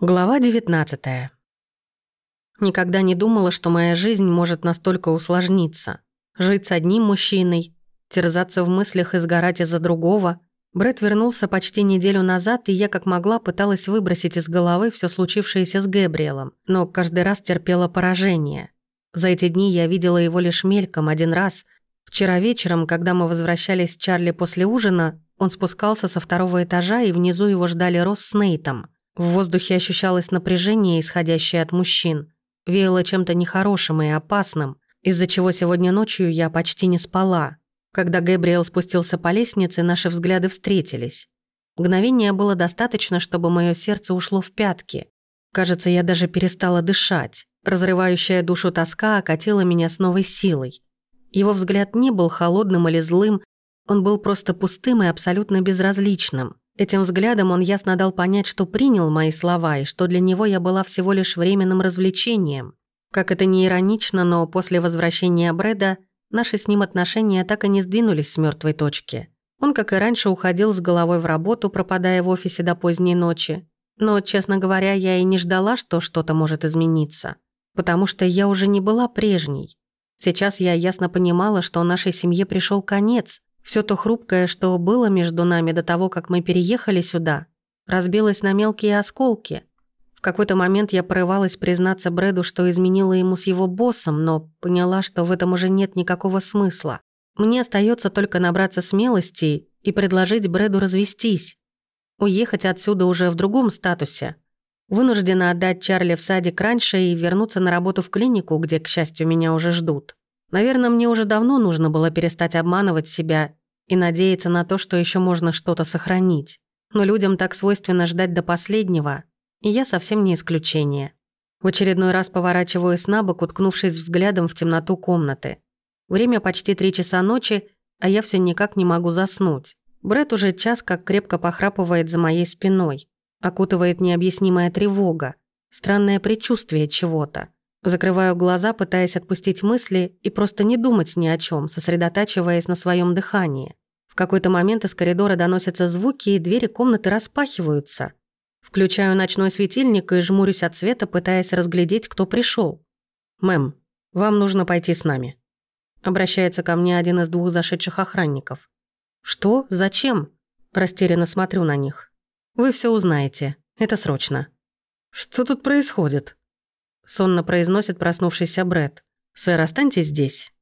Глава 19 Никогда не думала, что моя жизнь может настолько усложниться. Жить с одним мужчиной, терзаться в мыслях и сгорать из-за другого. Брэд вернулся почти неделю назад, и я как могла пыталась выбросить из головы все случившееся с Гэбриэлом, но каждый раз терпела поражение. За эти дни я видела его лишь мельком один раз. Вчера вечером, когда мы возвращались с Чарли после ужина, он спускался со второго этажа, и внизу его ждали Росс с Нейтом – в воздухе ощущалось напряжение, исходящее от мужчин. Веяло чем-то нехорошим и опасным, из-за чего сегодня ночью я почти не спала. Когда Гэбриэл спустился по лестнице, наши взгляды встретились. Мгновения было достаточно, чтобы мое сердце ушло в пятки. Кажется, я даже перестала дышать. Разрывающая душу тоска окатила меня с новой силой. Его взгляд не был холодным или злым, он был просто пустым и абсолютно безразличным. Этим взглядом он ясно дал понять, что принял мои слова и что для него я была всего лишь временным развлечением. Как это не иронично, но после возвращения Брэда наши с ним отношения так и не сдвинулись с мертвой точки. Он, как и раньше, уходил с головой в работу, пропадая в офисе до поздней ночи. Но, честно говоря, я и не ждала, что что-то может измениться. Потому что я уже не была прежней. Сейчас я ясно понимала, что нашей семье пришел конец, все то хрупкое, что было между нами до того, как мы переехали сюда, разбилось на мелкие осколки. В какой-то момент я порывалась признаться Брэду, что изменила ему с его боссом, но поняла, что в этом уже нет никакого смысла. Мне остается только набраться смелости и предложить Брэду развестись. Уехать отсюда уже в другом статусе. Вынуждена отдать Чарли в садик раньше и вернуться на работу в клинику, где, к счастью, меня уже ждут. Наверное, мне уже давно нужно было перестать обманывать себя и надеяться на то, что еще можно что-то сохранить. Но людям так свойственно ждать до последнего, и я совсем не исключение. В очередной раз поворачиваюсь на бок, уткнувшись взглядом в темноту комнаты. Время почти три часа ночи, а я все никак не могу заснуть. Бред уже час как крепко похрапывает за моей спиной. Окутывает необъяснимая тревога, странное предчувствие чего-то. Закрываю глаза, пытаясь отпустить мысли и просто не думать ни о чем, сосредотачиваясь на своем дыхании. В какой-то момент из коридора доносятся звуки, и двери комнаты распахиваются. Включаю ночной светильник и жмурюсь от света, пытаясь разглядеть, кто пришел. «Мэм, вам нужно пойти с нами». Обращается ко мне один из двух зашедших охранников. «Что? Зачем?» Растерянно смотрю на них. «Вы все узнаете. Это срочно». «Что тут происходит?» Сонно произносит проснувшийся Бред. «Сэр, останьтесь здесь.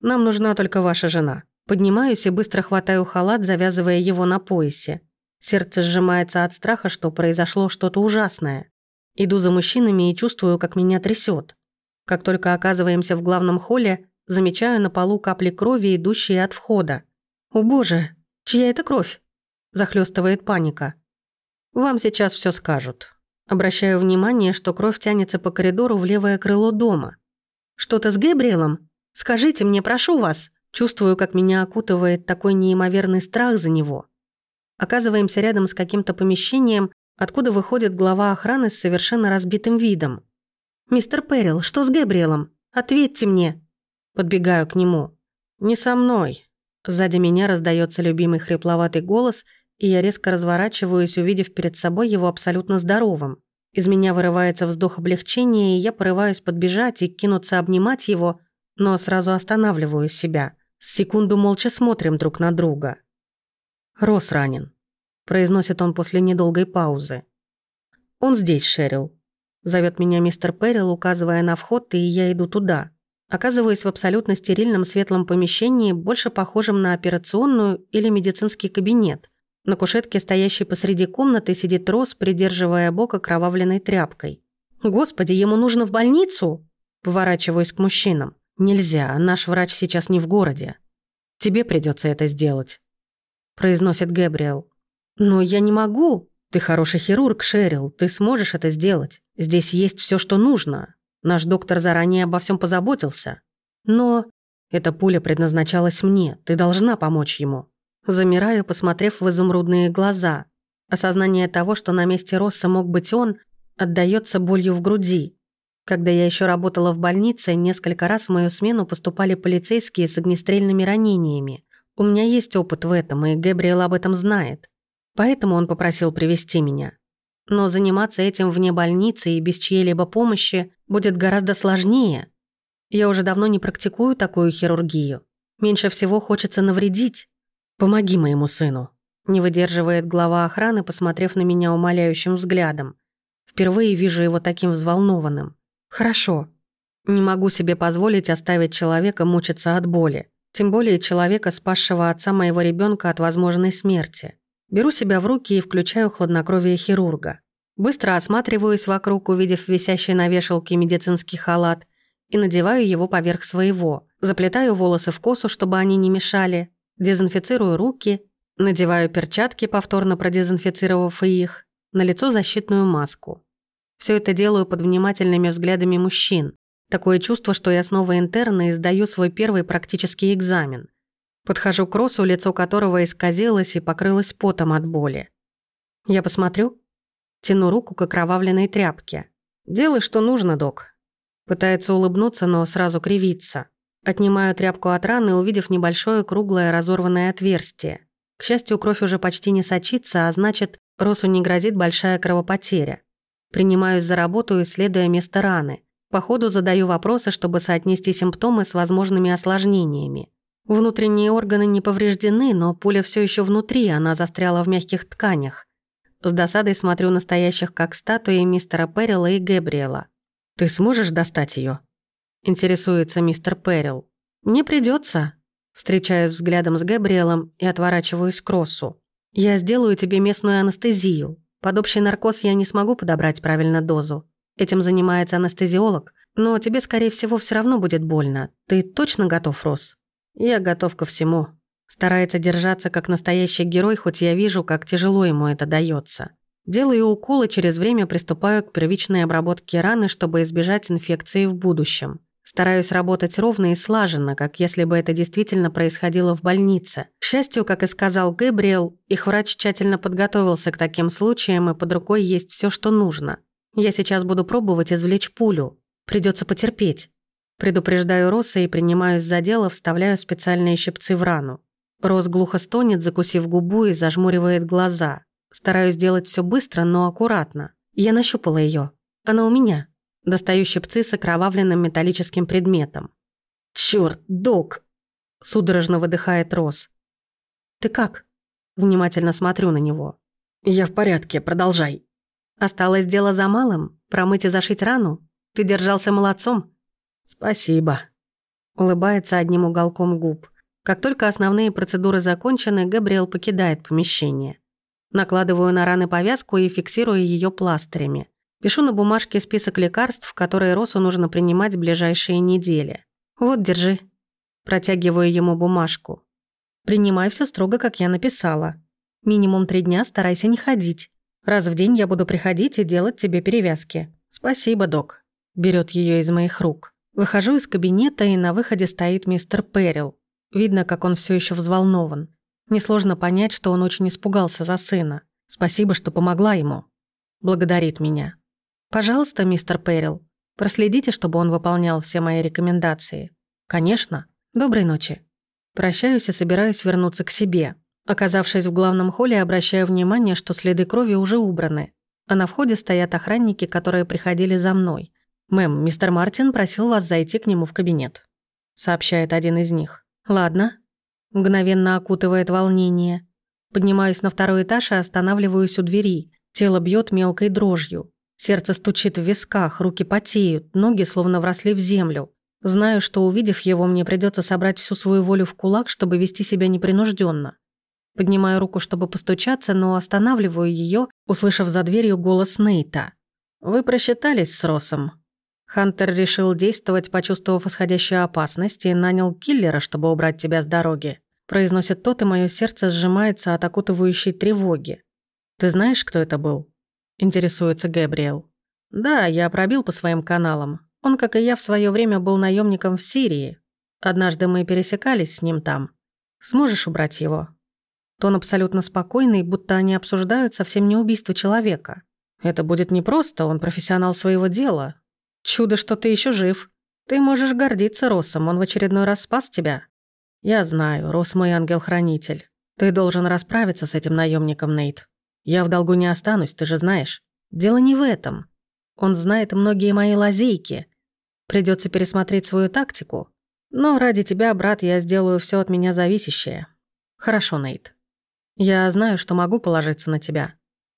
Нам нужна только ваша жена». Поднимаюсь и быстро хватаю халат, завязывая его на поясе. Сердце сжимается от страха, что произошло что-то ужасное. Иду за мужчинами и чувствую, как меня трясет. Как только оказываемся в главном холле, замечаю на полу капли крови, идущие от входа. «О боже, чья это кровь?» Захлестывает паника. «Вам сейчас все скажут». Обращаю внимание, что кровь тянется по коридору в левое крыло дома. «Что-то с Гэбриэлом? Скажите мне, прошу вас!» Чувствую, как меня окутывает такой неимоверный страх за него. Оказываемся рядом с каким-то помещением, откуда выходит глава охраны с совершенно разбитым видом. «Мистер Перрил, что с Гэбриэлом? Ответьте мне!» Подбегаю к нему. «Не со мной!» Сзади меня раздается любимый хрипловатый голос, и я резко разворачиваюсь, увидев перед собой его абсолютно здоровым. Из меня вырывается вздох облегчения, и я порываюсь подбежать и кинуться обнимать его, но сразу останавливаю себя. С секунду молча смотрим друг на друга. «Рос ранен», — произносит он после недолгой паузы. «Он здесь, Шерил», — зовет меня мистер Перрил, указывая на вход, и я иду туда. Оказываюсь в абсолютно стерильном светлом помещении, больше похожем на операционную или медицинский кабинет — на кушетке, стоящей посреди комнаты, сидит Рос, придерживая бок окровавленной тряпкой. «Господи, ему нужно в больницу?» Поворачиваюсь к мужчинам. «Нельзя, наш врач сейчас не в городе. Тебе придется это сделать», произносит Гэбриэл. «Но я не могу. Ты хороший хирург, Шерил, ты сможешь это сделать. Здесь есть все, что нужно. Наш доктор заранее обо всем позаботился. Но эта пуля предназначалась мне, ты должна помочь ему». Замираю, посмотрев в изумрудные глаза. Осознание того, что на месте Росса мог быть он, отдаётся болью в груди. Когда я ещё работала в больнице, несколько раз в мою смену поступали полицейские с огнестрельными ранениями. У меня есть опыт в этом, и Гэбриэл об этом знает. Поэтому он попросил привести меня. Но заниматься этим вне больницы и без чьей-либо помощи будет гораздо сложнее. Я уже давно не практикую такую хирургию. Меньше всего хочется навредить. Помоги моему сыну. Не выдерживает глава охраны, посмотрев на меня умоляющим взглядом. Впервые вижу его таким взволнованным. Хорошо. Не могу себе позволить оставить человека мучиться от боли. Тем более человека, спасшего отца моего ребенка от возможной смерти. Беру себя в руки и включаю хладнокровие хирурга. Быстро осматриваюсь вокруг, увидев висящий на вешалке медицинский халат, и надеваю его поверх своего. Заплетаю волосы в косу, чтобы они не мешали, дезинфицирую руки, надеваю перчатки, повторно продезинфицировав их, на лицо защитную маску. Все это делаю под внимательными взглядами мужчин. Такое чувство, что я снова интерн и сдаю свой первый практический экзамен. Подхожу к Росу, лицо которого исказилось и покрылось потом от боли. Я посмотрю. Тяну руку к окровавленной тряпке. «Делай, что нужно, док». Пытается улыбнуться, но сразу кривится. Отнимаю тряпку от раны, увидев небольшое круглое разорванное отверстие. К счастью, кровь уже почти не сочится, а значит, Росу не грозит большая кровопотеря. Принимаюсь за работу, исследуя место раны. По ходу задаю вопросы, чтобы соотнести симптомы с возможными осложнениями. Внутренние органы не повреждены, но пуля все еще внутри, она застряла в мягких тканях. С досадой смотрю настоящих как статуи мистера Перрила и Гэбриэла. «Ты сможешь достать ее? Интересуется мистер Перрил. «Мне придется. Встречаюсь взглядом с Гэбриэлом и отворачиваюсь к Россу. «Я сделаю тебе местную анестезию. Под общий наркоз я не смогу подобрать правильно дозу. Этим занимается анестезиолог, но тебе, скорее всего, все равно будет больно. Ты точно готов, Рос? Я готов ко всему. Старается держаться как настоящий герой, хоть я вижу, как тяжело ему это дается. Делаю уколы, через время приступаю к первичной обработке раны, чтобы избежать инфекции в будущем. Стараюсь работать ровно и слаженно, как если бы это действительно происходило в больнице. К счастью, как и сказал Гэбриэл, их врач тщательно подготовился к таким случаям, и под рукой есть все, что нужно. Я сейчас буду пробовать извлечь пулю. Придется потерпеть. Предупреждаю Роса и принимаюсь за дело, вставляю специальные щипцы в рану. Рос глухо стонет, закусив губу и зажмуривает глаза. Стараюсь делать все быстро, но аккуратно. Я нащупала ее. Она у меня. Достаю щипцы с окровавленным металлическим предметом. Черт, док!» Судорожно выдыхает Рос. «Ты как?» Внимательно смотрю на него. «Я в порядке, продолжай». Осталось дело за малым? Промыть и зашить рану? Ты держался молодцом? Спасибо. Улыбается одним уголком губ. Как только основные процедуры закончены, Габриэл покидает помещение. Накладываю на раны повязку и фиксирую ее пластырями. Пишу на бумажке список лекарств, которые Росу нужно принимать в ближайшие недели. Вот, держи. Протягиваю ему бумажку. Принимай все строго, как я написала. Минимум три дня старайся не ходить. Раз в день я буду приходить и делать тебе перевязки. Спасибо, док. Берет ее из моих рук. Выхожу из кабинета, и на выходе стоит мистер Перрил. Видно, как он все еще взволнован. Несложно понять, что он очень испугался за сына. Спасибо, что помогла ему. Благодарит меня. Пожалуйста, мистер Перрил, проследите, чтобы он выполнял все мои рекомендации. Конечно. Доброй ночи. Прощаюсь и собираюсь вернуться к себе. Оказавшись в главном холле, обращаю внимание, что следы крови уже убраны, а на входе стоят охранники, которые приходили за мной. «Мэм, мистер Мартин просил вас зайти к нему в кабинет», — сообщает один из них. «Ладно». Мгновенно окутывает волнение. Поднимаюсь на второй этаж и останавливаюсь у двери. Тело бьет мелкой дрожью. Сердце стучит в висках, руки потеют, ноги словно вросли в землю. Знаю, что увидев его, мне придется собрать всю свою волю в кулак, чтобы вести себя непринужденно. Поднимаю руку, чтобы постучаться, но останавливаю ее, услышав за дверью голос Нейта. «Вы просчитались с Росом». Хантер решил действовать, почувствовав исходящую опасность, и нанял киллера, чтобы убрать тебя с дороги. Произносит тот, и мое сердце сжимается от окутывающей тревоги. «Ты знаешь, кто это был?» Интересуется Гэбриэл. «Да, я пробил по своим каналам. Он, как и я, в свое время был наемником в Сирии. Однажды мы пересекались с ним там. Сможешь убрать его?» Тон абсолютно спокойный, будто они обсуждают совсем не убийство человека. Это будет непросто, он профессионал своего дела. Чудо, что ты еще жив. Ты можешь гордиться Россом, он в очередной раз спас тебя. Я знаю, Росс мой ангел-хранитель. Ты должен расправиться с этим наемником, Нейт. Я в долгу не останусь, ты же знаешь. Дело не в этом. Он знает многие мои лазейки. Придется пересмотреть свою тактику. Но ради тебя, брат, я сделаю все от меня зависящее. Хорошо, Нейт. Я знаю, что могу положиться на тебя.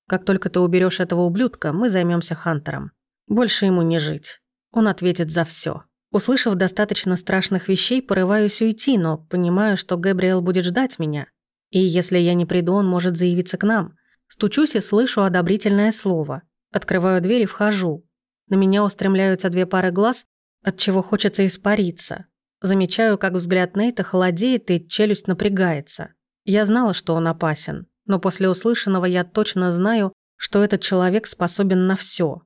Как только ты уберешь этого ублюдка, мы займемся Хантером. Больше ему не жить. Он ответит за все. Услышав достаточно страшных вещей, порываюсь уйти, но понимаю, что Гэбриэл будет ждать меня. И если я не приду, он может заявиться к нам. Стучусь и слышу одобрительное слово. Открываю дверь и вхожу. На меня устремляются две пары глаз, от чего хочется испариться. Замечаю, как взгляд Нейта холодеет и челюсть напрягается. Я знала, что он опасен, но после услышанного я точно знаю, что этот человек способен на все.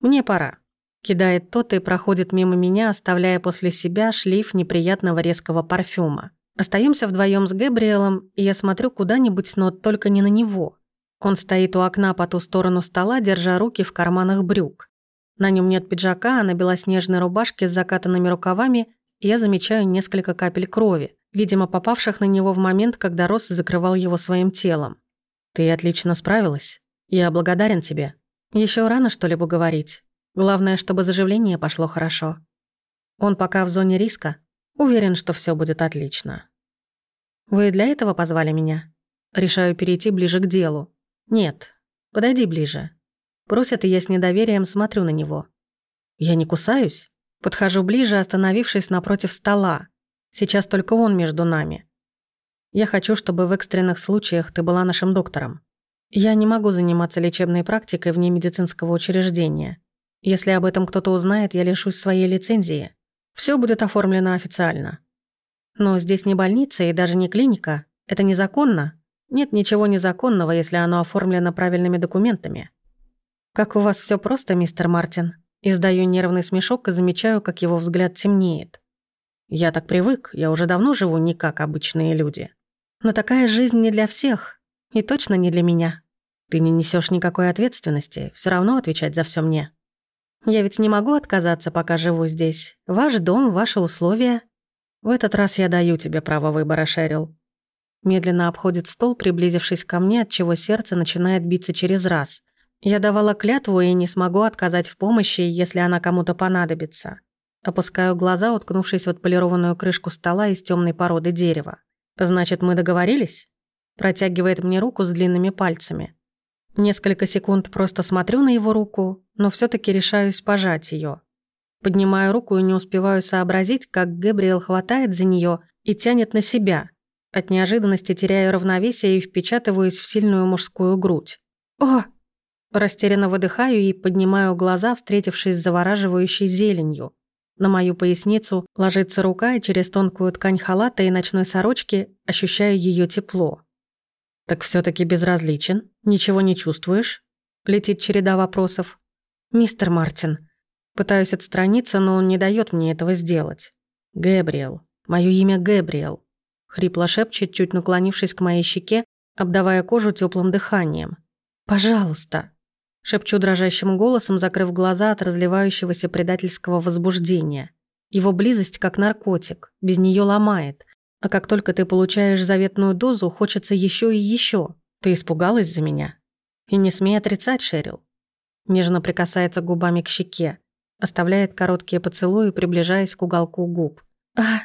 «Мне пора», — кидает тот и проходит мимо меня, оставляя после себя шлейф неприятного резкого парфюма. Остаемся вдвоем с Гэбриэлом, и я смотрю куда-нибудь, но только не на него. Он стоит у окна по ту сторону стола, держа руки в карманах брюк. На нем нет пиджака, а на белоснежной рубашке с закатанными рукавами я замечаю несколько капель крови, видимо, попавших на него в момент, когда Росс закрывал его своим телом. «Ты отлично справилась. Я благодарен тебе. Еще рано что-либо говорить. Главное, чтобы заживление пошло хорошо. Он пока в зоне риска, Уверен, что все будет отлично. Вы для этого позвали меня? Решаю перейти ближе к делу. Нет. Подойди ближе. Просят, и я с недоверием смотрю на него. Я не кусаюсь? Подхожу ближе, остановившись напротив стола. Сейчас только он между нами. Я хочу, чтобы в экстренных случаях ты была нашим доктором. Я не могу заниматься лечебной практикой вне медицинского учреждения. Если об этом кто-то узнает, я лишусь своей лицензии. Все будет оформлено официально. Но здесь не больница и даже не клиника. Это незаконно. Нет ничего незаконного, если оно оформлено правильными документами. Как у вас все просто, мистер Мартин. Издаю нервный смешок и замечаю, как его взгляд темнеет. Я так привык, я уже давно живу не как обычные люди. Но такая жизнь не для всех. И точно не для меня. Ты не несешь никакой ответственности, все равно отвечать за все мне. Я ведь не могу отказаться, пока живу здесь. Ваш дом, ваши условия. В этот раз я даю тебе право выбора, Шерил. Медленно обходит стол, приблизившись ко мне, от чего сердце начинает биться через раз. Я давала клятву и не смогу отказать в помощи, если она кому-то понадобится. Опускаю глаза, уткнувшись в отполированную крышку стола из темной породы дерева. «Значит, мы договорились?» Протягивает мне руку с длинными пальцами. Несколько секунд просто смотрю на его руку, но все таки решаюсь пожать ее. Поднимаю руку и не успеваю сообразить, как Гэбриэл хватает за нее и тянет на себя. От неожиданности теряю равновесие и впечатываюсь в сильную мужскую грудь. «О!» Растерянно выдыхаю и поднимаю глаза, встретившись с завораживающей зеленью. На мою поясницу ложится рука, и через тонкую ткань халата и ночной сорочки ощущаю ее тепло. «Так все таки безразличен? Ничего не чувствуешь?» Летит череда вопросов. «Мистер Мартин». Пытаюсь отстраниться, но он не дает мне этого сделать. «Гэбриэл. Мое имя Гэбриэл». Хрипло шепчет, чуть наклонившись к моей щеке, обдавая кожу теплым дыханием. «Пожалуйста». Шепчу дрожащим голосом, закрыв глаза от разливающегося предательского возбуждения. Его близость как наркотик, без нее ломает, а как только ты получаешь заветную дозу, хочется еще и еще. Ты испугалась за меня? И не смей отрицать, Шерил. Нежно прикасается губами к щеке, оставляет короткие поцелуи, приближаясь к уголку губ. А!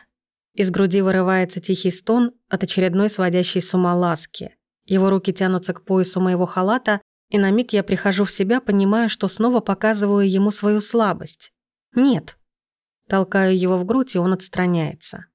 Из груди вырывается тихий стон от очередной сводящей с ума ласки. Его руки тянутся к поясу моего халата, и на миг я прихожу в себя, понимая, что снова показываю ему свою слабость. Нет. Толкаю его в грудь, и он отстраняется.